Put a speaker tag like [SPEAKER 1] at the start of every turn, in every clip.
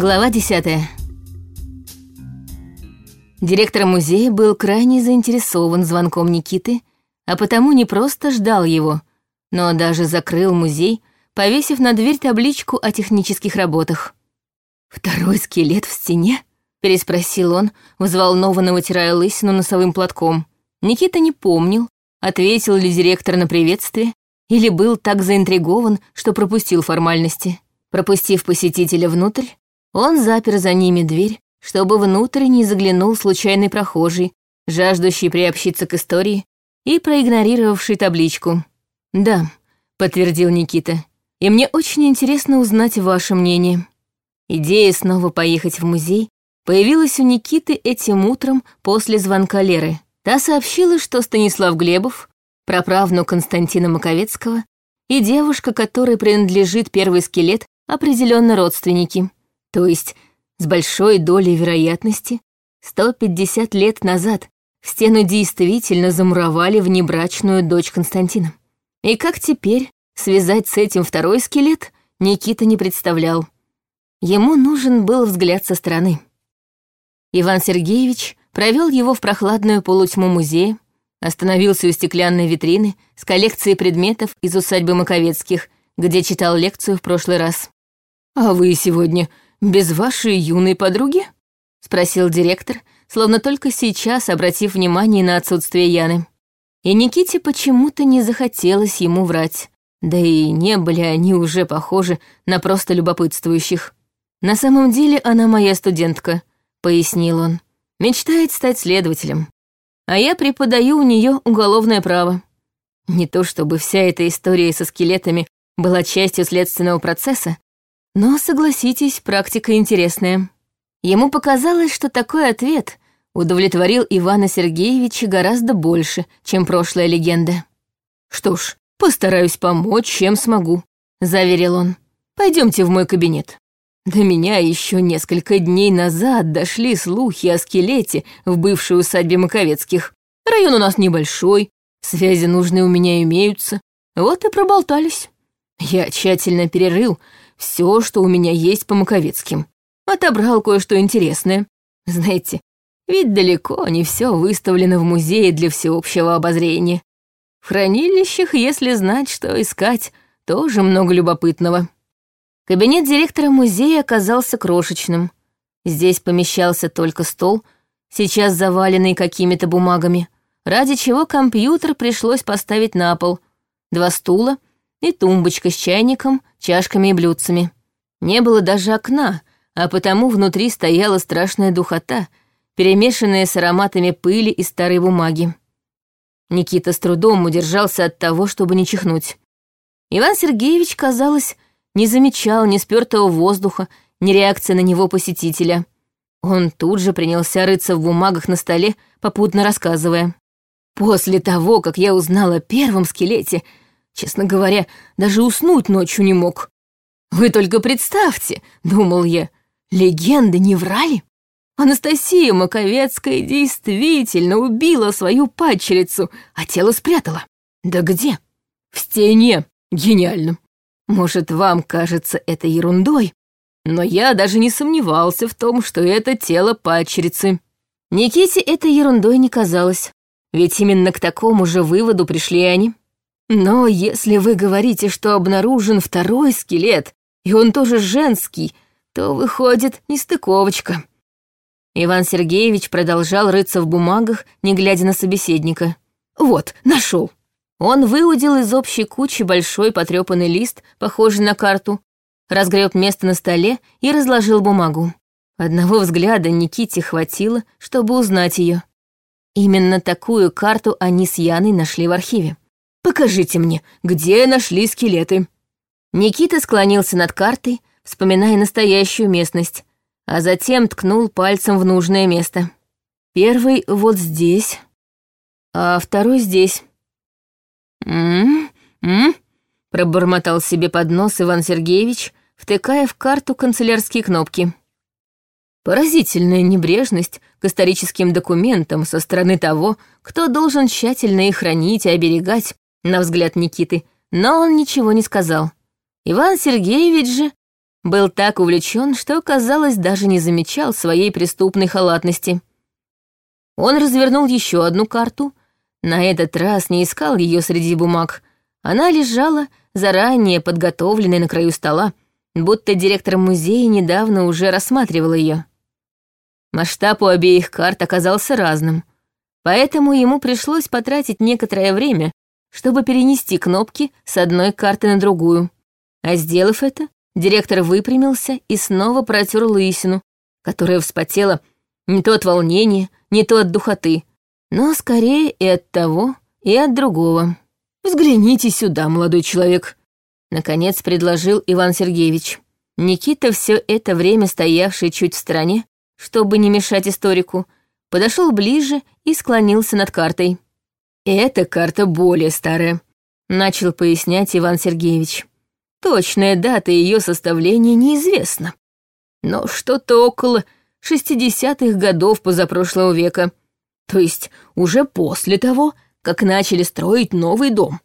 [SPEAKER 1] Глава 10 Директор музея был крайне заинтересован звонком Никиты, а потому не просто ждал его, но даже закрыл музей, повесив на дверь табличку о технических работах. «Второй скелет в стене?» — переспросил он, взволнованно вытирая лысину носовым платком. Никита не помнил, ответил ли директор на приветствие, или был так заинтригован, что пропустил формальности. Пропустив посетителя внутрь, он запер за ними дверь, чтобы внутрь не заглянул случайный прохожий, жаждущий приобщиться к истории и проигнорировавший табличку. «Да», — подтвердил Никита, — «и мне очень интересно узнать ваше мнение». Идея снова поехать в музей появилась у Никиты этим утром после звонка Леры. Та сообщила, что Станислав Глебов, праправнук Константина Маковецкого, и девушка, которой принадлежит первый скелет, определенно родственники. То есть, с большой долей вероятности, 150 лет назад в стену действительно замуровали внебрачную дочь Константина. И как теперь связать с этим второй скелет, Никита не представлял. Ему нужен был взгляд со стороны. Иван Сергеевич провел его в прохладную полутьму музея, остановился у стеклянной витрины с коллекцией предметов из усадьбы Маковецких, где читал лекцию в прошлый раз. «А вы сегодня без вашей юной подруги?» — спросил директор, словно только сейчас обратив внимание на отсутствие Яны. И Никите почему-то не захотелось ему врать, да и не были они уже похожи на просто любопытствующих. «На самом деле она моя студентка», — пояснил он. «Мечтает стать следователем. А я преподаю у нее уголовное право. Не то чтобы вся эта история со скелетами была частью следственного процесса, но, согласитесь, практика интересная. Ему показалось, что такой ответ удовлетворил Ивана Сергеевича гораздо больше, чем прошлая легенда. «Что ж, постараюсь помочь, чем смогу», — заверил он. Пойдемте в мой кабинет». До меня еще несколько дней назад дошли слухи о скелете в бывшей усадьбе Маковецких. Район у нас небольшой, связи нужные у меня имеются. Вот и проболтались. Я тщательно перерыл все, что у меня есть по Маковецким. Отобрал кое-что интересное. Знаете, ведь далеко не все выставлено в музее для всеобщего обозрения. В хранилищах, если знать, что искать, тоже много любопытного. Кабинет директора музея оказался крошечным. Здесь помещался только стол, сейчас заваленный какими-то бумагами, ради чего компьютер пришлось поставить на пол, два стула и тумбочка с чайником, чашками и блюдцами. Не было даже окна, а потому внутри стояла страшная духота, перемешанная с ароматами пыли и старой бумаги. Никита с трудом удержался от того, чтобы не чихнуть. Иван Сергеевич, казалось, не замечал ни спёртого воздуха, ни реакции на него посетителя. Он тут же принялся рыться в бумагах на столе, попутно рассказывая. «После того, как я узнала о первом скелете, честно говоря, даже уснуть ночью не мог. Вы только представьте, — думал я, — легенды не врали? Анастасия Маковецкая действительно убила свою падчерицу, а тело спрятала. Да где? В стене. Гениально. Может, вам кажется это ерундой, но я даже не сомневался в том, что это тело падчерицы. Никите это ерундой не казалось, ведь именно к такому же выводу пришли они. Но если вы говорите, что обнаружен второй скелет, и он тоже женский, то выходит нестыковочка. Иван Сергеевич продолжал рыться в бумагах, не глядя на собеседника. «Вот, нашел. Он выудил из общей кучи большой потрепанный лист, похожий на карту, разгреб место на столе и разложил бумагу. Одного взгляда Никите хватило, чтобы узнать ее. Именно такую карту они с Яной нашли в архиве. «Покажите мне, где нашли скелеты?» Никита склонился над картой, вспоминая настоящую местность, а затем ткнул пальцем в нужное место. Первый вот здесь, а второй здесь. «М-м-м», пробормотал себе под нос Иван Сергеевич, втыкая в карту канцелярские кнопки. Поразительная небрежность к историческим документам со стороны того, кто должен тщательно их хранить и оберегать, на взгляд Никиты, но он ничего не сказал. Иван Сергеевич же был так увлечен, что, казалось, даже не замечал своей преступной халатности. Он развернул еще одну карту, на этот раз не искал ее среди бумаг. Она лежала, заранее подготовленная на краю стола, будто директор музея недавно уже рассматривал ее. Масштаб у обеих карт оказался разным, поэтому ему пришлось потратить некоторое время, чтобы перенести кнопки с одной карты на другую. А сделав это, директор выпрямился и снова протер лысину, которая вспотела не то от волнения, не то от духоты, но скорее и от того, и от другого. «Взгляните сюда, молодой человек», — наконец предложил Иван Сергеевич. Никита, все это время стоявший чуть в стороне, чтобы не мешать историку, подошел ближе и склонился над картой. «Эта карта более старая», — начал пояснять Иван Сергеевич. «Точная дата ее составления неизвестна. Но что-то около шестидесятых годов позапрошлого века, то есть уже после того, как начали строить новый дом.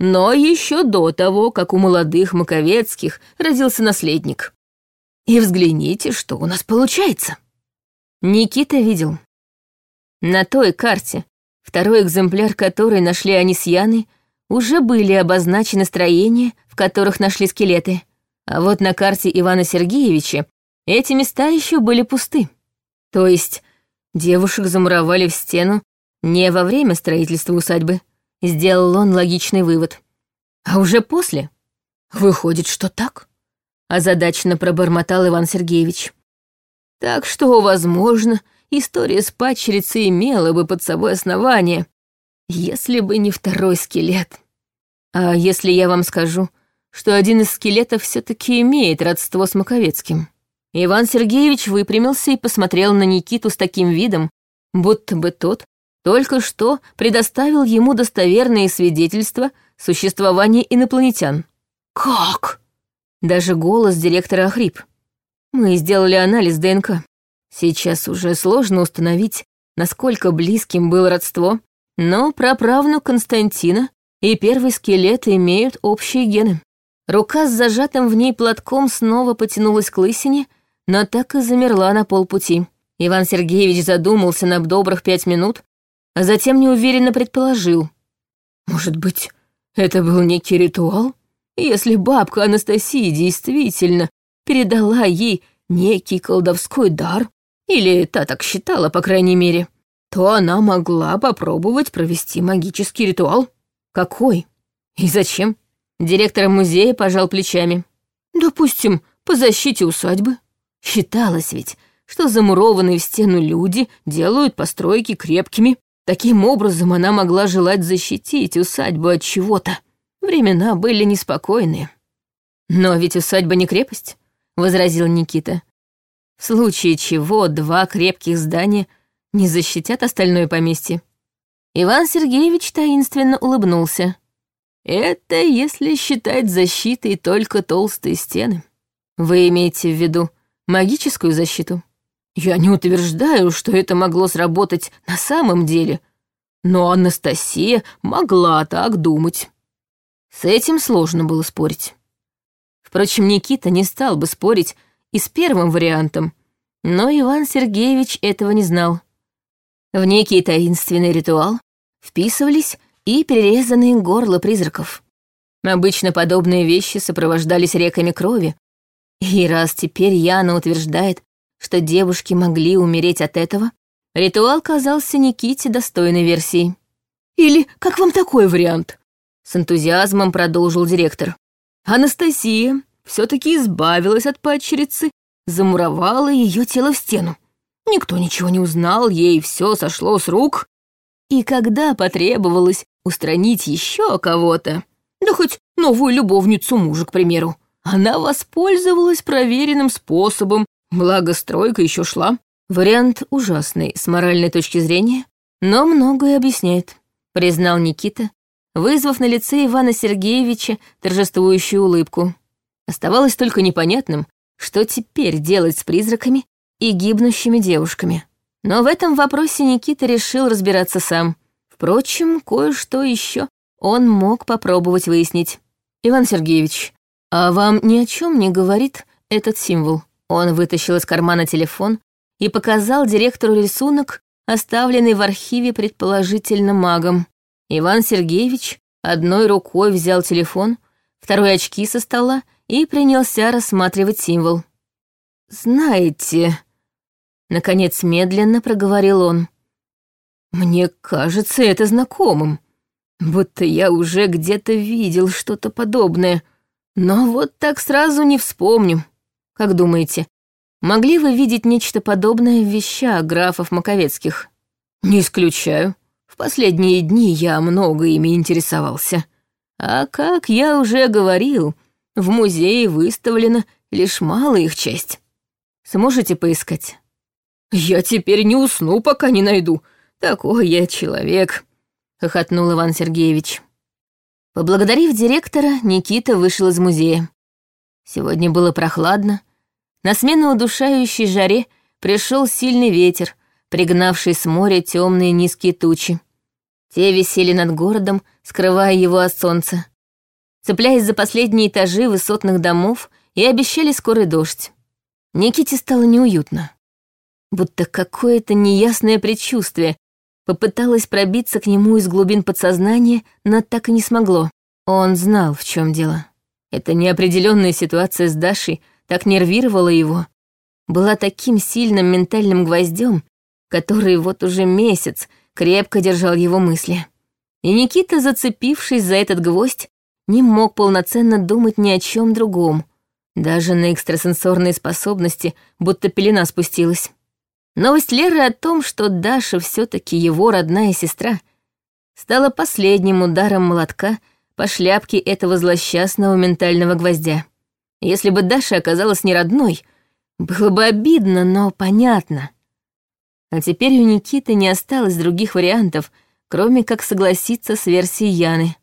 [SPEAKER 1] Но еще до того, как у молодых Маковецких родился наследник. И взгляните, что у нас получается. Никита видел. На той карте, второй экземпляр которой нашли они с Яной, уже были обозначены строения, в которых нашли скелеты. А вот на карте Ивана Сергеевича эти места еще были пусты. То есть девушек замуровали в стену не во время строительства усадьбы, сделал он логичный вывод. А уже после. Выходит, что так? Озадаченно пробормотал Иван Сергеевич. Так что, возможно, история с падчерицей имела бы под собой основание, если бы не второй скелет. А если я вам скажу, что один из скелетов все таки имеет родство с Маковецким? Иван Сергеевич выпрямился и посмотрел на Никиту с таким видом, будто бы тот только что предоставил ему достоверные свидетельства существования инопланетян. «Как?» Даже голос директора охрип. Мы сделали анализ ДНК. Сейчас уже сложно установить, насколько близким было родство, но праправнук Константина и первый скелет имеют общие гены. Рука с зажатым в ней платком снова потянулась к лысине, но так и замерла на полпути. Иван Сергеевич задумался на добрых пять минут, а затем неуверенно предположил. Может быть, это был некий ритуал? Если бабка Анастасия действительно передала ей некий колдовской дар, или та так считала, по крайней мере, то она могла попробовать провести магический ритуал. Какой? И зачем? Директор музея пожал плечами. Допустим, по защите усадьбы. Считалось ведь, что замурованные в стену люди делают постройки крепкими. Таким образом она могла желать защитить усадьбу от чего-то. Времена были неспокойные. Но ведь усадьба не крепость возразил Никита. В случае чего два крепких здания не защитят остальное поместье. Иван Сергеевич таинственно улыбнулся. Это если считать защитой только толстые стены. Вы имеете в виду магическую защиту? Я не утверждаю, что это могло сработать на самом деле, но Анастасия могла так думать. С этим сложно было спорить. Впрочем, Никита не стал бы спорить и с первым вариантом, но Иван Сергеевич этого не знал. В некий таинственный ритуал вписывались и перерезанные горла призраков. Обычно подобные вещи сопровождались реками крови, и раз теперь Яна утверждает, что девушки могли умереть от этого, ритуал казался Никите достойной версией. «Или как вам такой вариант?» С энтузиазмом продолжил директор. Анастасия все-таки избавилась от падчерицы, замуровала ее тело в стену. Никто ничего не узнал, ей все сошло с рук. И когда потребовалось устранить еще кого-то, да хоть новую любовницу мужа, к примеру, она воспользовалась проверенным способом, благо стройка еще шла. Вариант ужасный с моральной точки зрения, но многое объясняет, признал Никита, вызвав на лице Ивана Сергеевича торжествующую улыбку. Оставалось только непонятным, что теперь делать с призраками и гибнущими девушками. Но в этом вопросе Никита решил разбираться сам. Впрочем, кое-что еще он мог попробовать выяснить. «Иван Сергеевич, а вам ни о чем не говорит этот символ. Он вытащил из кармана телефон и показал директору рисунок, оставленный в архиве предположительно магом. Иван Сергеевич одной рукой взял телефон, второй очки со стола и принялся рассматривать символ. «Знаете...» — наконец медленно проговорил он. «Мне кажется это знакомым, будто я уже где-то видел что-то подобное, но вот так сразу не вспомню. Как думаете, могли вы видеть нечто подобное в вещах графов Маковецких?» «Не исключаю. В последние дни я много ими интересовался. А как я уже говорил, в музее выставлена лишь малая их часть. Сможете поискать?» «Я теперь не усну, пока не найду. Такой я человек», — хохотнул Иван Сергеевич. Поблагодарив директора, Никита вышел из музея. Сегодня было прохладно. На смену удушающей жаре пришел сильный ветер, пригнавший с моря темные низкие тучи. Те висели над городом, скрывая его от солнца. Цепляясь за последние этажи высотных домов и обещали скорый дождь. Никите стало неуютно. Будто какое-то неясное предчувствие попыталось пробиться к нему из глубин подсознания, но так и не смогло. Он знал, в чем дело. Эта неопределенная ситуация с Дашей так нервировала его, была таким сильным ментальным гвоздем, который вот уже месяц крепко держал его мысли. И Никита, зацепившись за этот гвоздь, не мог полноценно думать ни о чем другом. Даже на экстрасенсорные способности будто пелена спустилась. Новость Леры о том, что Даша все таки его родная сестра, стала последним ударом молотка по шляпке этого злосчастного ментального гвоздя. Если бы Даша оказалась не родной, было бы обидно, но понятно. А теперь у Никиты не осталось других вариантов, кроме как согласиться с версией Яны.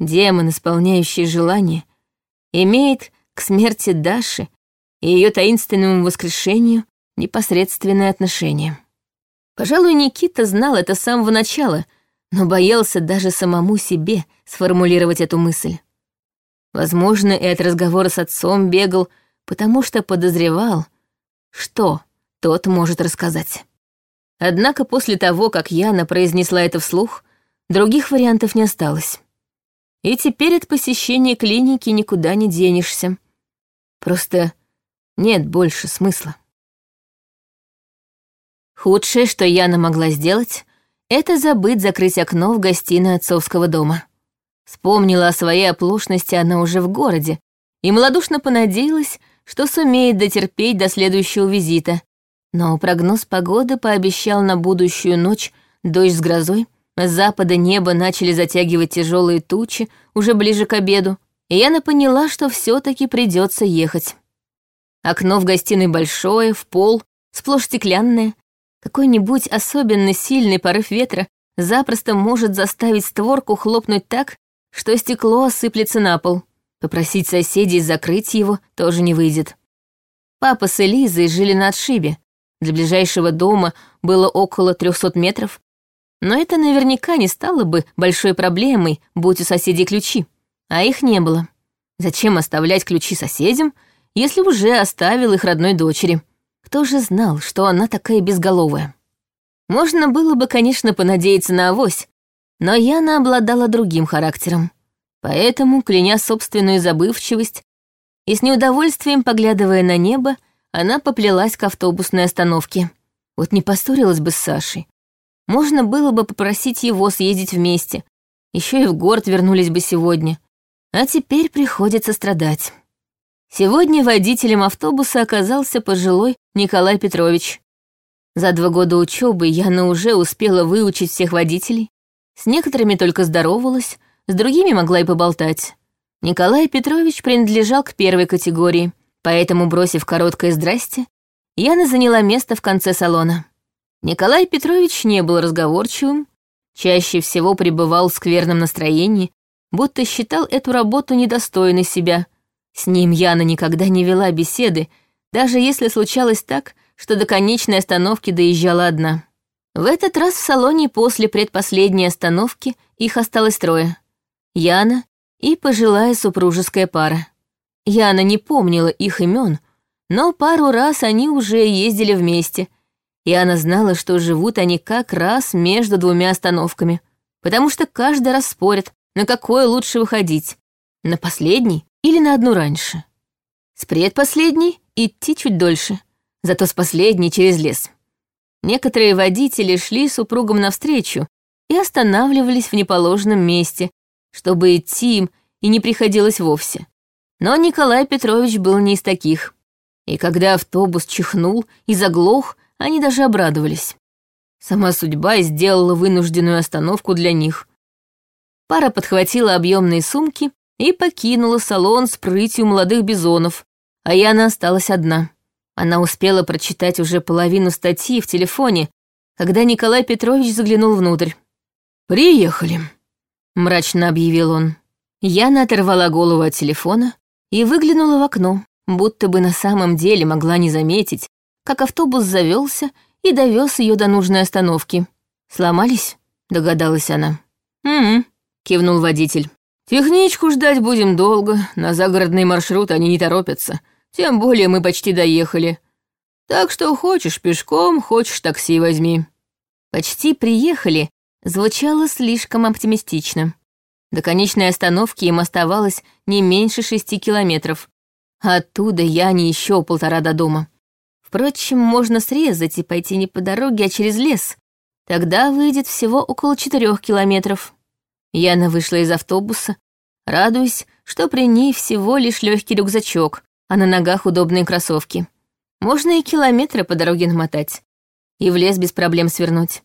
[SPEAKER 1] Демон, исполняющий желание, имеет к смерти Даши и ее таинственному воскрешению непосредственное отношение. Пожалуй, Никита знал это с самого начала, но боялся даже самому себе сформулировать эту мысль. Возможно, и от разговора с отцом бегал, потому что подозревал, что тот может рассказать. Однако после того, как Яна произнесла это вслух, других вариантов не осталось. И теперь от посещения клиники никуда не денешься. Просто нет больше смысла. Худшее, что Яна могла сделать, это забыть закрыть окно в гостиной отцовского дома. Вспомнила о своей оплошности она уже в городе и малодушно понадеялась, что сумеет дотерпеть до следующего визита, но прогноз погоды пообещал на будущую ночь дождь с грозой, с запада неба начали затягивать тяжелые тучи уже ближе к обеду, и Яна поняла, что все таки придется ехать. Окно в гостиной большое, в пол, сплошь стеклянное. Какой-нибудь особенно сильный порыв ветра запросто может заставить створку хлопнуть так, что стекло осыплется на пол. Попросить соседей закрыть его тоже не выйдет. Папа с Элизой жили на отшибе, для ближайшего дома было около 300 метров, но это наверняка не стало бы большой проблемой, будь у соседей ключи. А их не было. Зачем оставлять ключи соседям, если уже оставил их родной дочери? Кто же знал, что она такая безголовая? Можно было бы, конечно, понадеяться на авось, но Яна обладала другим характером. Поэтому, кляня собственную забывчивость и с неудовольствием поглядывая на небо, она поплелась к автобусной остановке. Вот не поссорилась бы с Сашей. Можно было бы попросить его съездить вместе. Еще и в город вернулись бы сегодня. А теперь приходится страдать. Сегодня водителем автобуса оказался пожилой Николай Петрович. За два года учебы Яна уже успела выучить всех водителей. С некоторыми только здоровалась, с другими могла и поболтать. Николай Петрович принадлежал к первой категории — Поэтому, бросив короткое «здрасте», Яна заняла место в конце салона. Николай Петрович не был разговорчивым, чаще всего пребывал в скверном настроении, будто считал эту работу недостойной себя. С ним Яна никогда не вела беседы, даже если случалось так, что до конечной остановки доезжала одна. В этот раз в салоне после предпоследней остановки их осталось трое. Яна и пожилая супружеская пара. Яна не помнила их имен, Но пару раз они уже ездили вместе, и она знала, что живут они как раз между двумя остановками, потому что каждый раз спорит, на какой лучше выходить, на последний или на одну раньше. С предпоследней идти чуть дольше, зато с последней через лес. Некоторые водители шли супругам навстречу и останавливались в неположенном месте, чтобы идти им и не приходилось вовсе. Но Николай Петрович был не из таких. И когда автобус чихнул и заглох, они даже обрадовались. Сама судьба сделала вынужденную остановку для них. Пара подхватила объемные сумки и покинула салон с прытью молодых бизонов, а Яна осталась одна. Она успела прочитать уже половину статьи в телефоне, когда Николай Петрович заглянул внутрь. «Приехали», — мрачно объявил он. Яна оторвала голову от телефона и выглянула в окно, будто бы на самом деле могла не заметить, как автобус завелся и довез ее до нужной остановки. «Сломались?» — догадалась она. «Угу», — кивнул водитель. «Техничку ждать будем долго, на загородный маршрут они не торопятся, тем более мы почти доехали. Так что хочешь пешком, хочешь такси возьми». «Почти приехали» звучало слишком оптимистично. До конечной остановки им оставалось не меньше шести километров. Оттуда я не еще полтора до дома. Впрочем, можно срезать и пойти не по дороге, а через лес. Тогда выйдет всего около четырех километров. Яна вышла из автобуса, радуясь, что при ней всего лишь легкий рюкзачок, а на ногах удобные кроссовки. Можно и километры по дороге намотать. И в лес без проблем свернуть.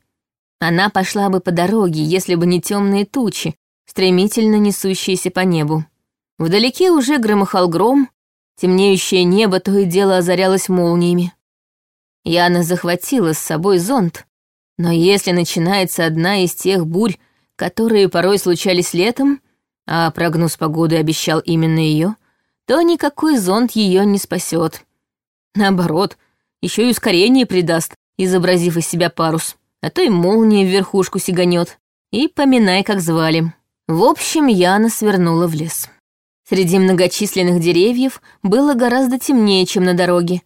[SPEAKER 1] Она пошла бы по дороге, если бы не темные тучи, стремительно несущиеся по небу. Вдалеке уже громыхал гром, темнеющее небо то и дело озарялось молниями. Яна захватила с собой зонт, но если начинается одна из тех бурь, которые порой случались летом, а прогноз погоды обещал именно ее, то никакой зонт ее не спасет. Наоборот, еще и ускорение придаст, изобразив из себя парус, а то и молния в верхушку сиганет. И поминай, как звали. В общем, Яна свернула в лес. Среди многочисленных деревьев было гораздо темнее, чем на дороге,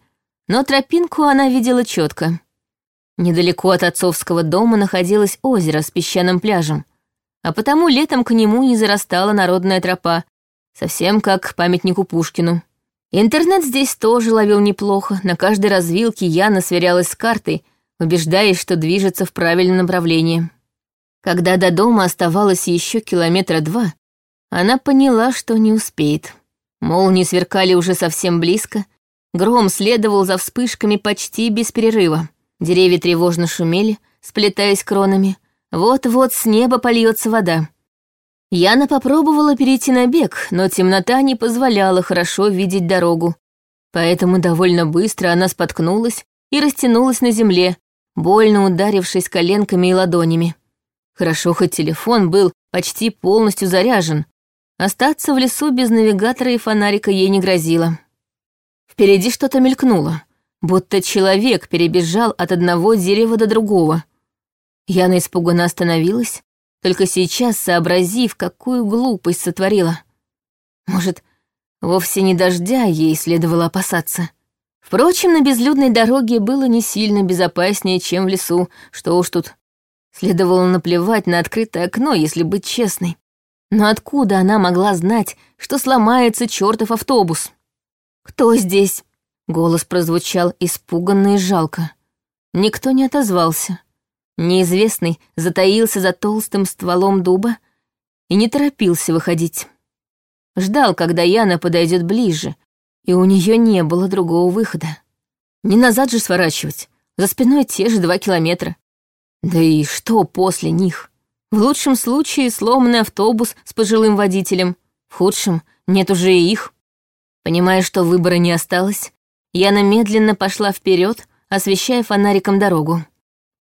[SPEAKER 1] но тропинку она видела четко. Недалеко от отцовского дома находилось озеро с песчаным пляжем, а потому летом к нему не зарастала народная тропа, совсем как к памятнику Пушкину. Интернет здесь тоже ловил неплохо, на каждой развилке Яна сверялась с картой, убеждаясь, что движется в правильном направлении. Когда до дома оставалось еще километра два, она поняла, что не успеет. Молнии сверкали уже совсем близко, гром следовал за вспышками почти без перерыва. Деревья тревожно шумели, сплетаясь кронами. Вот-вот с неба польется вода. Яна попробовала перейти на бег, но темнота не позволяла хорошо видеть дорогу. Поэтому довольно быстро она споткнулась и растянулась на земле, больно ударившись коленками и ладонями. Хорошо, хоть телефон был почти полностью заряжен. Остаться в лесу без навигатора и фонарика ей не грозило. Впереди что-то мелькнуло, будто человек перебежал от одного дерева до другого. Яна испуганно остановилась, только сейчас сообразив, какую глупость сотворила. Может, вовсе не дождя ей следовало опасаться. Впрочем, на безлюдной дороге было не сильно безопаснее, чем в лесу, что уж тут. Следовало наплевать на открытое окно, если быть честной. Но откуда она могла знать, что сломается чертов автобус? «Кто здесь?» Голос прозвучал испуганно и жалко. Никто не отозвался. Неизвестный затаился за толстым стволом дуба и не торопился выходить. Ждал, когда Яна подойдет ближе, и у нее не было другого выхода. Не назад же сворачивать, за спиной те же два километра. Да и что после них? В лучшем случае сломанный автобус с пожилым водителем, в худшем нет уже и их. Понимая, что выбора не осталось, Яна медленно пошла вперед, освещая фонариком дорогу.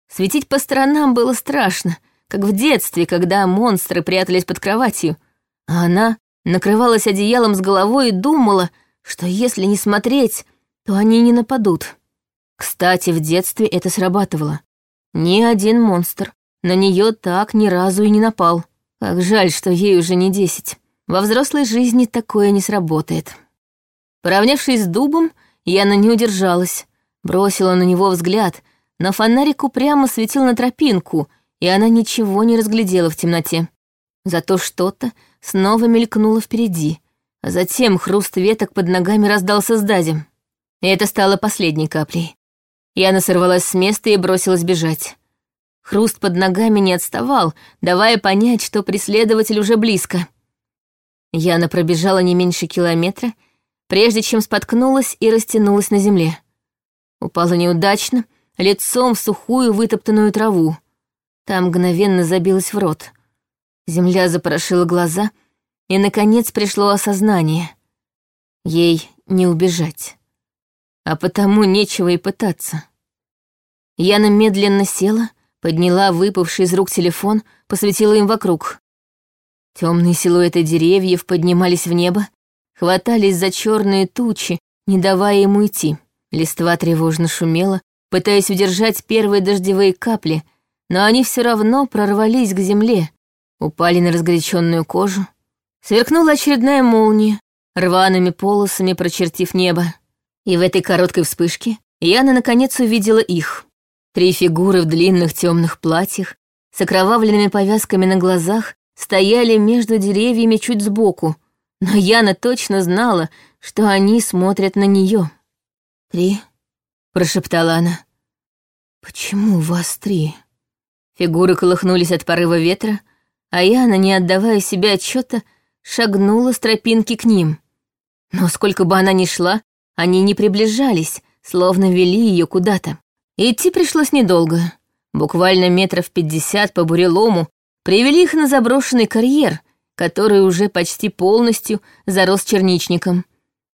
[SPEAKER 1] Светить по сторонам было страшно, как в детстве, когда монстры прятались под кроватью, а она накрывалась одеялом с головой и думала, что если не смотреть, то они не нападут. Кстати, в детстве это срабатывало. Ни один монстр на нее так ни разу и не напал. Как жаль, что ей уже не десять. Во взрослой жизни такое не сработает. Поравнявшись с дубом, Яна не удержалась, бросила на него взгляд, но фонарик упрямо светил на тропинку, и она ничего не разглядела в темноте. Зато что-то снова мелькнуло впереди, а затем хруст веток под ногами раздался сзади. И это стало последней каплей. Яна сорвалась с места и бросилась бежать. Хруст под ногами не отставал, давая понять, что преследователь уже близко. Яна пробежала не меньше километра, прежде чем споткнулась и растянулась на земле. Упала неудачно, лицом в сухую вытоптанную траву. Там мгновенно забилась в рот. Земля запорошила глаза, и, наконец, пришло осознание. Ей не убежать. А потому нечего и пытаться. Яна медленно села, подняла выпавший из рук телефон, посветила им вокруг. Темные силуэты деревьев поднимались в небо, хватались за черные тучи, не давая ему идти. Листва тревожно шумела, пытаясь удержать первые дождевые капли, но они все равно прорвались к земле, упали на разгоряченную кожу. Сверкнула очередная молния, рваными полосами прочертив небо. И в этой короткой вспышке Яна наконец увидела их. Три фигуры в длинных темных платьях, с окровавленными повязками на глазах, стояли между деревьями чуть сбоку, но Яна точно знала, что они смотрят на нее. «Три?» — прошептала она. «Почему вас три?» Фигуры колыхнулись от порыва ветра, а Яна, не отдавая себе отчета, шагнула с тропинки к ним. Но сколько бы она ни шла, они не приближались, словно вели ее куда-то. Идти пришлось недолго. Буквально метров пятьдесят по бурелому привели их на заброшенный карьер, который уже почти полностью зарос черничником.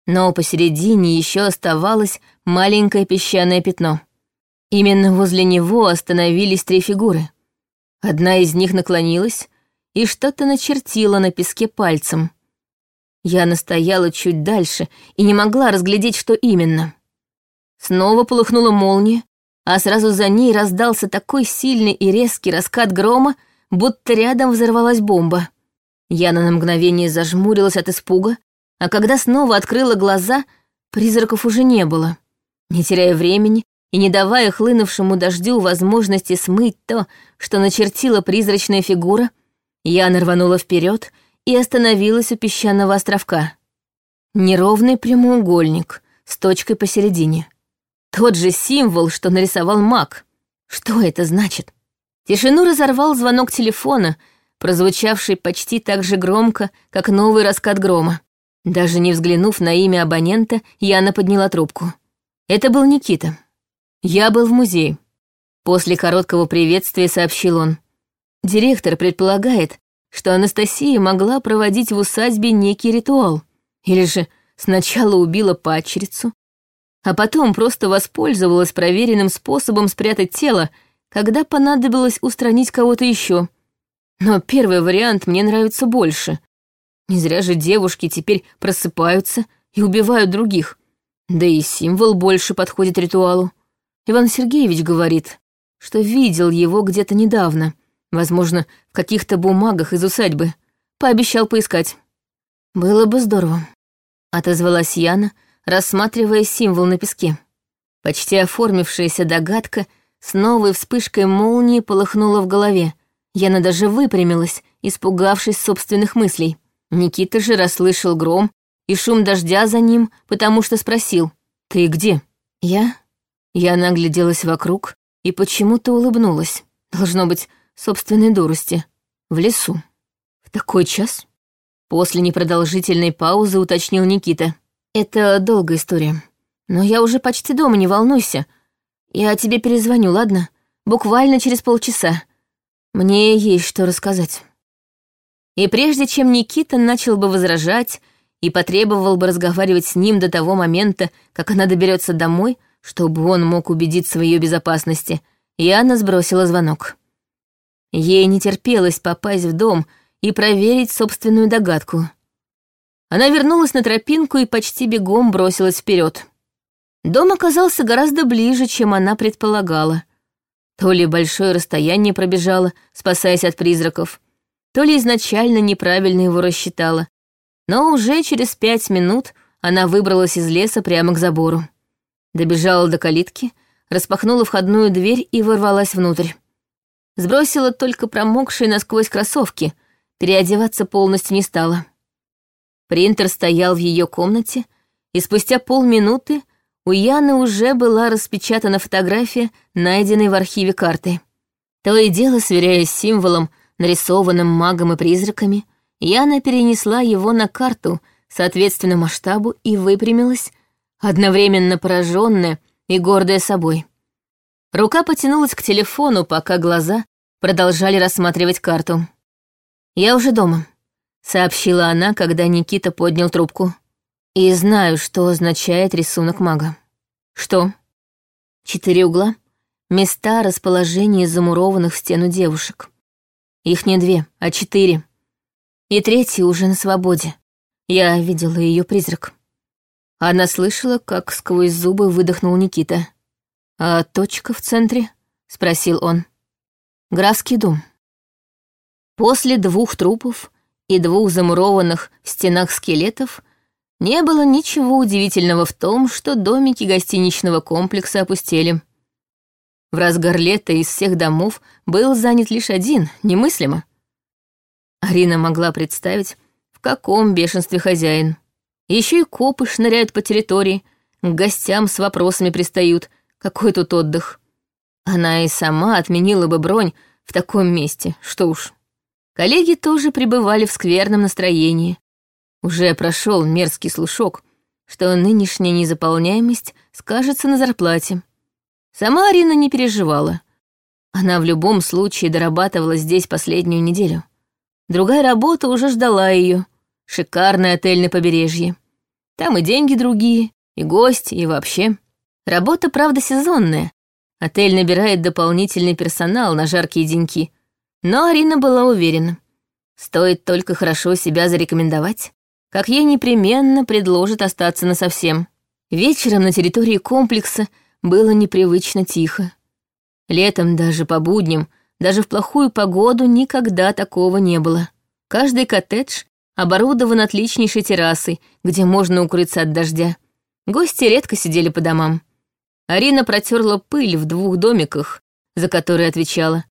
[SPEAKER 1] Но посередине еще оставалось маленькое песчаное пятно. Именно возле него остановились три фигуры. Одна из них наклонилась и что-то начертила на песке пальцем. Я настояла чуть дальше и не могла разглядеть, что именно. Снова полыхнула молния, а сразу за ней раздался такой сильный и резкий раскат грома, будто рядом взорвалась бомба. Яна на мгновение зажмурилась от испуга, а когда снова открыла глаза, призраков уже не было. Не теряя времени и не давая хлынувшему дождю возможности смыть то, что начертила призрачная фигура, Яна рванула вперед и остановилась у песчаного островка. Неровный прямоугольник с точкой посередине. Тот же символ, что нарисовал маг. Что это значит? Тишину разорвал звонок телефона, прозвучавший почти так же громко, как новый раскат грома. Даже не взглянув на имя абонента, Яна подняла трубку. Это был Никита. Я был в музее. После короткого приветствия сообщил он. Директор предполагает, что Анастасия могла проводить в усадьбе некий ритуал. Или же сначала убила падчерицу, а потом просто воспользовалась проверенным способом спрятать тело, когда понадобилось устранить кого-то еще. Но первый вариант мне нравится больше. Не зря же девушки теперь просыпаются и убивают других. Да и символ больше подходит ритуалу. Иван Сергеевич говорит, что видел его где-то недавно, возможно, в каких-то бумагах из усадьбы. Пообещал поискать. Было бы здорово. Отозвалась Яна, рассматривая символ на песке. Почти оформившаяся догадка с новой вспышкой молнии полыхнула в голове. Яна даже выпрямилась, испугавшись собственных мыслей. Никита же расслышал гром и шум дождя за ним, потому что спросил «Ты где?» «Я?» Я нагляделась вокруг и почему-то улыбнулась. Должно быть, собственной дурости. В лесу. В такой час? После непродолжительной паузы уточнил Никита. Это долгая история. Но я уже почти дома, не волнуйся. Я тебе перезвоню, ладно? Буквально через полчаса. Мне есть что рассказать. И прежде чем Никита начал бы возражать и потребовал бы разговаривать с ним до того момента, как она доберется домой, чтобы он мог убедиться в ее безопасности, Яна сбросила звонок. Ей не терпелось попасть в дом и проверить собственную догадку. Она вернулась на тропинку и почти бегом бросилась вперед. Дом оказался гораздо ближе, чем она предполагала. То ли большое расстояние пробежала, спасаясь от призраков, то ли изначально неправильно его рассчитала. Но уже через пять минут она выбралась из леса прямо к забору. Добежала до калитки, распахнула входную дверь и ворвалась внутрь. Сбросила только промокшие насквозь кроссовки, переодеваться полностью не стала. Принтер стоял в ее комнате, и спустя полминуты у Яны уже была распечатана фотография, найденной в архиве карты. То и дело, сверяясь с символом, нарисованным магом и призраками, Яна перенесла его на карту, соответственно масштабу, и выпрямилась, одновременно пораженная и гордая собой. Рука потянулась к телефону, пока глаза продолжали рассматривать карту. «Я уже дома», — сообщила она, когда Никита поднял трубку. «И знаю, что означает рисунок мага». «Что?» «Четыре угла, места расположения замурованных в стену девушек. Их не две, а четыре. И третья уже на свободе. Я видела ее призрак». Она слышала, как сквозь зубы выдохнул Никита. «А точка в центре?» — спросил он. «Графский дом». После двух трупов и двух замурованных в стенах скелетов не было ничего удивительного в том, что домики гостиничного комплекса опустели. В разгар лета из всех домов был занят лишь один, немыслимо. Арина могла представить, в каком бешенстве хозяин. Еще и копы шныряют по территории, к гостям с вопросами пристают, какой тут отдых. Она и сама отменила бы бронь в таком месте, что уж. Коллеги тоже пребывали в скверном настроении. Уже прошел мерзкий слушок, что нынешняя незаполняемость скажется на зарплате. Сама Арина не переживала. Она в любом случае дорабатывала здесь последнюю неделю. Другая работа уже ждала ее. Шикарный отель на побережье. Там и деньги другие, и гости, и вообще. Работа, правда, сезонная. Отель набирает дополнительный персонал на жаркие деньки. Но Арина была уверена. Стоит только хорошо себя зарекомендовать, как ей непременно предложат остаться насовсем. Вечером на территории комплекса было непривычно тихо. Летом даже по будням, даже в плохую погоду никогда такого не было. Каждый коттедж оборудован отличнейшей террасой, где можно укрыться от дождя. Гости редко сидели по домам. Арина протерла пыль в двух домиках, за которые отвечала,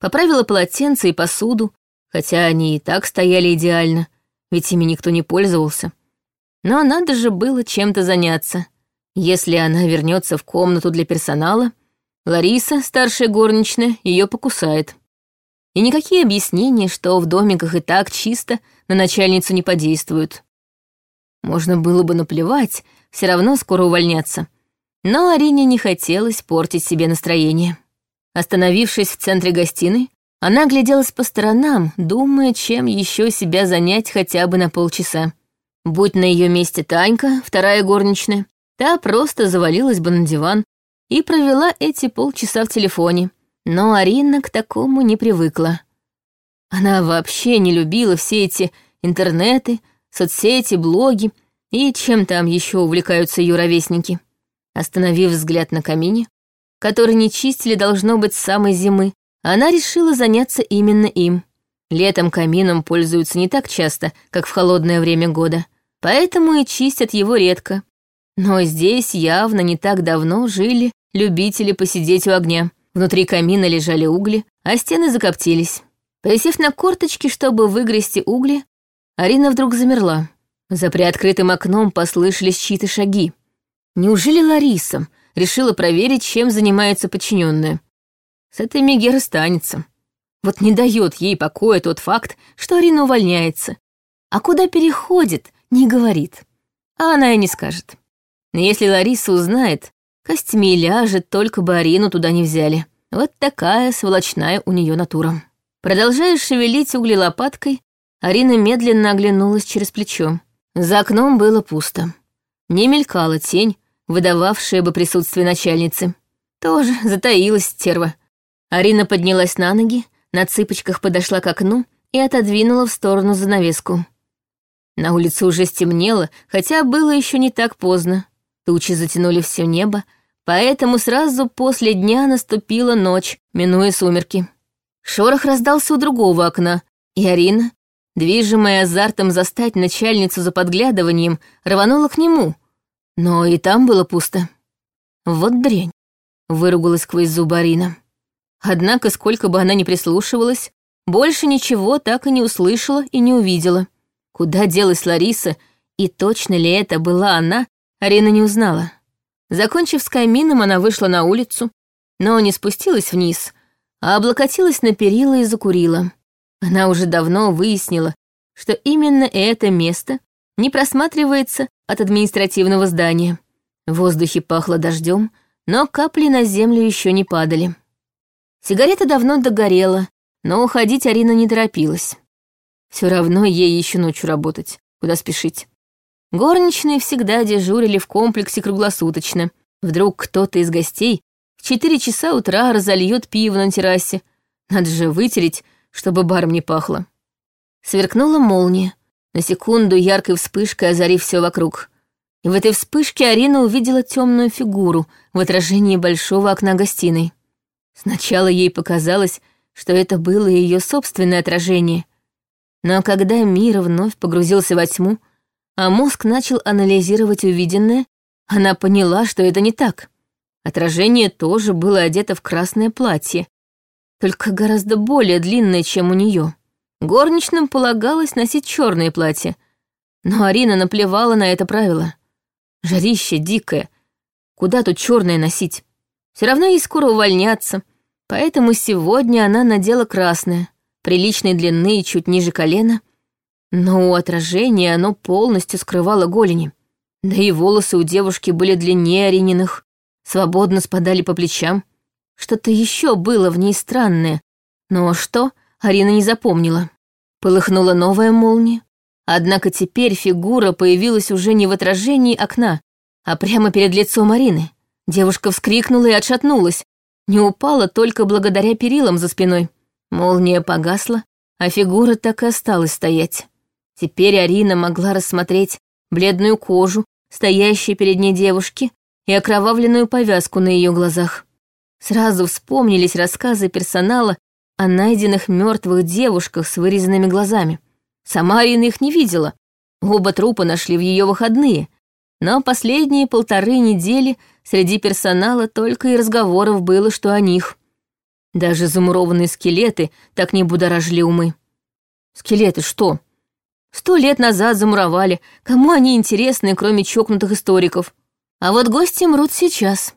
[SPEAKER 1] поправила полотенце и посуду, хотя они и так стояли идеально, ведь ими никто не пользовался. Но надо же было чем-то заняться. Если она вернется в комнату для персонала, Лариса, старшая горничная, ее покусает. И никакие объяснения, что в домиках и так чисто, на начальницу не подействуют. Можно было бы наплевать, все равно скоро увольняться. Но Арине не хотелось портить себе настроение. Остановившись в центре гостиной, она гляделась по сторонам, думая, чем еще себя занять хотя бы на полчаса. Будь на ее месте Танька, вторая горничная, та просто завалилась бы на диван и провела эти полчаса в телефоне. Но Арина к такому не привыкла. Она вообще не любила все эти интернеты, соцсети, блоги и чем там еще увлекаются ее ровесники. Остановив взгляд на камине, который не чистили должно быть с самой зимы, она решила заняться именно им. Летом камином пользуются не так часто, как в холодное время года, поэтому и чистят его редко. Но здесь явно не так давно жили любители посидеть у огня. Внутри камина лежали угли, а стены закоптились. Присев на корточки, чтобы выгрести угли, Арина вдруг замерла. За приоткрытым окном послышались чьи-то шаги. Неужели Лариса решила проверить, чем занимается подчиненная? С этой Меге расстанется. Вот не дает ей покоя тот факт, что Арина увольняется. А куда переходит, не говорит. А она и не скажет. Но если Лариса узнает, костьми ляжет, только бы Арину туда не взяли. Вот такая сволочная у нее натура. Продолжая шевелить угли лопаткой, Арина медленно оглянулась через плечо. За окном было пусто. Не мелькала тень, выдававшая бы присутствие начальницы. Тоже затаилась стерва. Арина поднялась на ноги, на цыпочках подошла к окну и отодвинула в сторону занавеску. На улице уже стемнело, хотя было еще не так поздно. Тучи затянули все небо, поэтому сразу после дня наступила ночь, минуя сумерки. Шорох раздался у другого окна, и Арина, движимая азартом застать начальницу за подглядыванием, рванула к нему — но и там было пусто. Вот дрянь, выругалась сквозь зубы Арина. Однако, сколько бы она ни прислушивалась, больше ничего так и не услышала и не увидела. Куда делась Лариса, и точно ли это была она, Арина не узнала. Закончив с камином, она вышла на улицу, но не спустилась вниз, а облокотилась на перила и закурила. Она уже давно выяснила, что именно это место не просматривается от административного здания. В воздухе пахло дождем, но капли на землю еще не падали. Сигарета давно догорела, но уходить Арина не торопилась. Все равно ей еще ночью работать, куда спешить. Горничные всегда дежурили в комплексе круглосуточно. Вдруг кто-то из гостей в четыре часа утра разольет пиво на террасе. Надо же вытереть, чтобы баром не пахло. Сверкнула молния, на секунду яркой вспышкой озарив все вокруг. И в этой вспышке Арина увидела темную фигуру в отражении большого окна гостиной. Сначала ей показалось, что это было ее собственное отражение. Но когда мир вновь погрузился во тьму, а мозг начал анализировать увиденное, она поняла, что это не так. Отражение тоже было одето в красное платье, только гораздо более длинное, чем у нее. Горничным полагалось носить черные платья, но Арина наплевала на это правило. Жарище дикое, куда тут черное носить? Все равно ей скоро увольняться, поэтому сегодня она надела красное, приличной длины и чуть ниже колена, но у отражения оно полностью скрывало голени. Да и волосы у девушки были длиннее Арининых, свободно спадали по плечам. Что-то еще было в ней странное, но что, Арина не запомнила. Полыхнула новая молния, однако теперь фигура появилась уже не в отражении окна, а прямо перед лицом Арины. Девушка вскрикнула и отшатнулась. Не упала только благодаря перилам за спиной. Молния погасла, а фигура так и осталась стоять. Теперь Арина могла рассмотреть бледную кожу, стоящей перед ней девушки, и окровавленную повязку на ее глазах. Сразу вспомнились рассказы персонала о найденных мертвых девушках с вырезанными глазами. Сама Арина их не видела. Оба трупа нашли в ее выходные, но последние полторы недели среди персонала только и разговоров было, что о них. Даже замурованные скелеты так не будоражили умы. Скелеты что? Сто лет назад замуровали. Кому они интересны, кроме чокнутых историков? А вот гости мрут сейчас.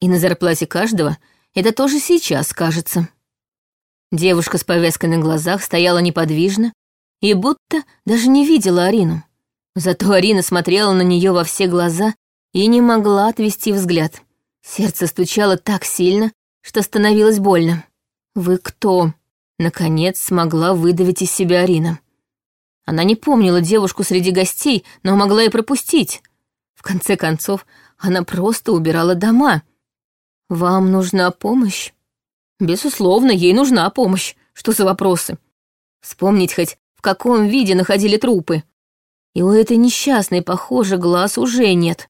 [SPEAKER 1] И на зарплате каждого это тоже сейчас кажется. Девушка с повязкой на глазах стояла неподвижно и будто даже не видела Арину. Зато Арина смотрела на нее во все глаза и не могла отвести взгляд. Сердце стучало так сильно, что становилось больно. «Вы кто?» — наконец смогла выдавить из себя Арина. Она не помнила девушку среди гостей, но могла и пропустить. В конце концов, она просто убирала дома. «Вам нужна помощь?» «Безусловно, ей нужна помощь. Что за вопросы?» Вспомнить хоть, в каком виде находили трупы. И у этой несчастной, похоже, глаз уже нет.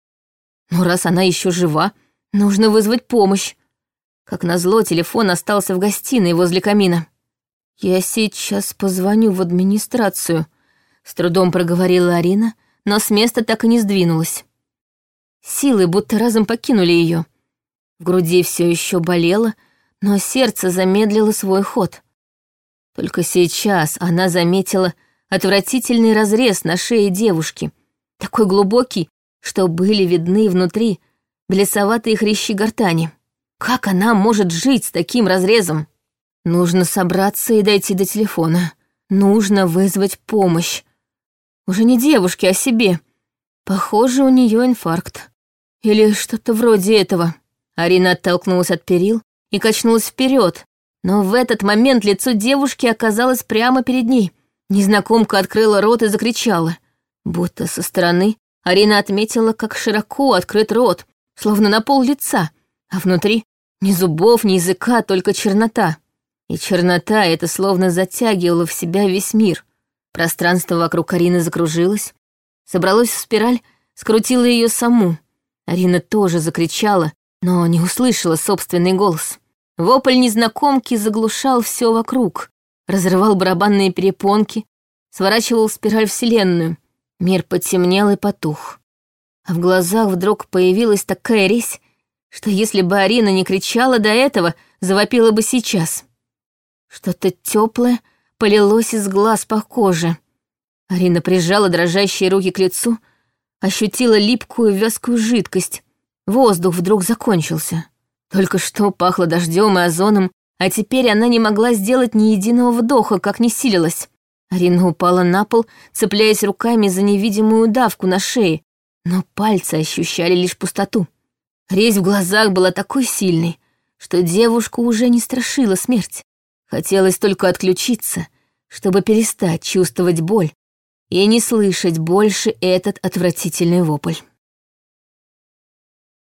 [SPEAKER 1] Но раз она еще жива, нужно вызвать помощь. Как назло, телефон остался в гостиной возле камина. «Я сейчас позвоню в администрацию», — с трудом проговорила Арина, но с места так и не сдвинулась. Силы будто разом покинули ее. В груди все еще болело, но сердце замедлило свой ход. Только сейчас она заметила отвратительный разрез на шее девушки, такой глубокий, что были видны внутри белесоватые хрящи гортани. Как она может жить с таким разрезом? Нужно собраться и дойти до телефона. Нужно вызвать помощь. Уже не девушке, а себе. Похоже, у нее инфаркт. Или что-то вроде этого. Арина оттолкнулась от перил и качнулась вперед, но в этот момент лицо девушки оказалось прямо перед ней. Незнакомка открыла рот и закричала. Будто со стороны Арина отметила, как широко открыт рот, словно на пол лица, а внутри ни зубов, ни языка, только чернота. И чернота это словно затягивала в себя весь мир. Пространство вокруг Арины закружилось, собралось в спираль, скрутило ее саму. Арина тоже закричала, но не услышала собственный голос. Вопль незнакомки заглушал все вокруг, разрывал барабанные перепонки, сворачивал спираль Вселенную. Мир потемнел и потух. А в глазах вдруг появилась такая резь, что если бы Арина не кричала до этого, завопила бы сейчас. Что-то теплое полилось из глаз по коже. Арина прижала дрожащие руки к лицу, ощутила липкую вязкую жидкость. Воздух вдруг закончился. Только что пахло дождем и озоном, а теперь она не могла сделать ни единого вдоха, как не силилась. Арина упала на пол, цепляясь руками за невидимую давку на шее, но пальцы ощущали лишь пустоту. Резь в глазах была такой сильной, что девушку уже не страшила смерть. Хотелось только отключиться, чтобы перестать чувствовать боль и не слышать больше этот отвратительный вопль.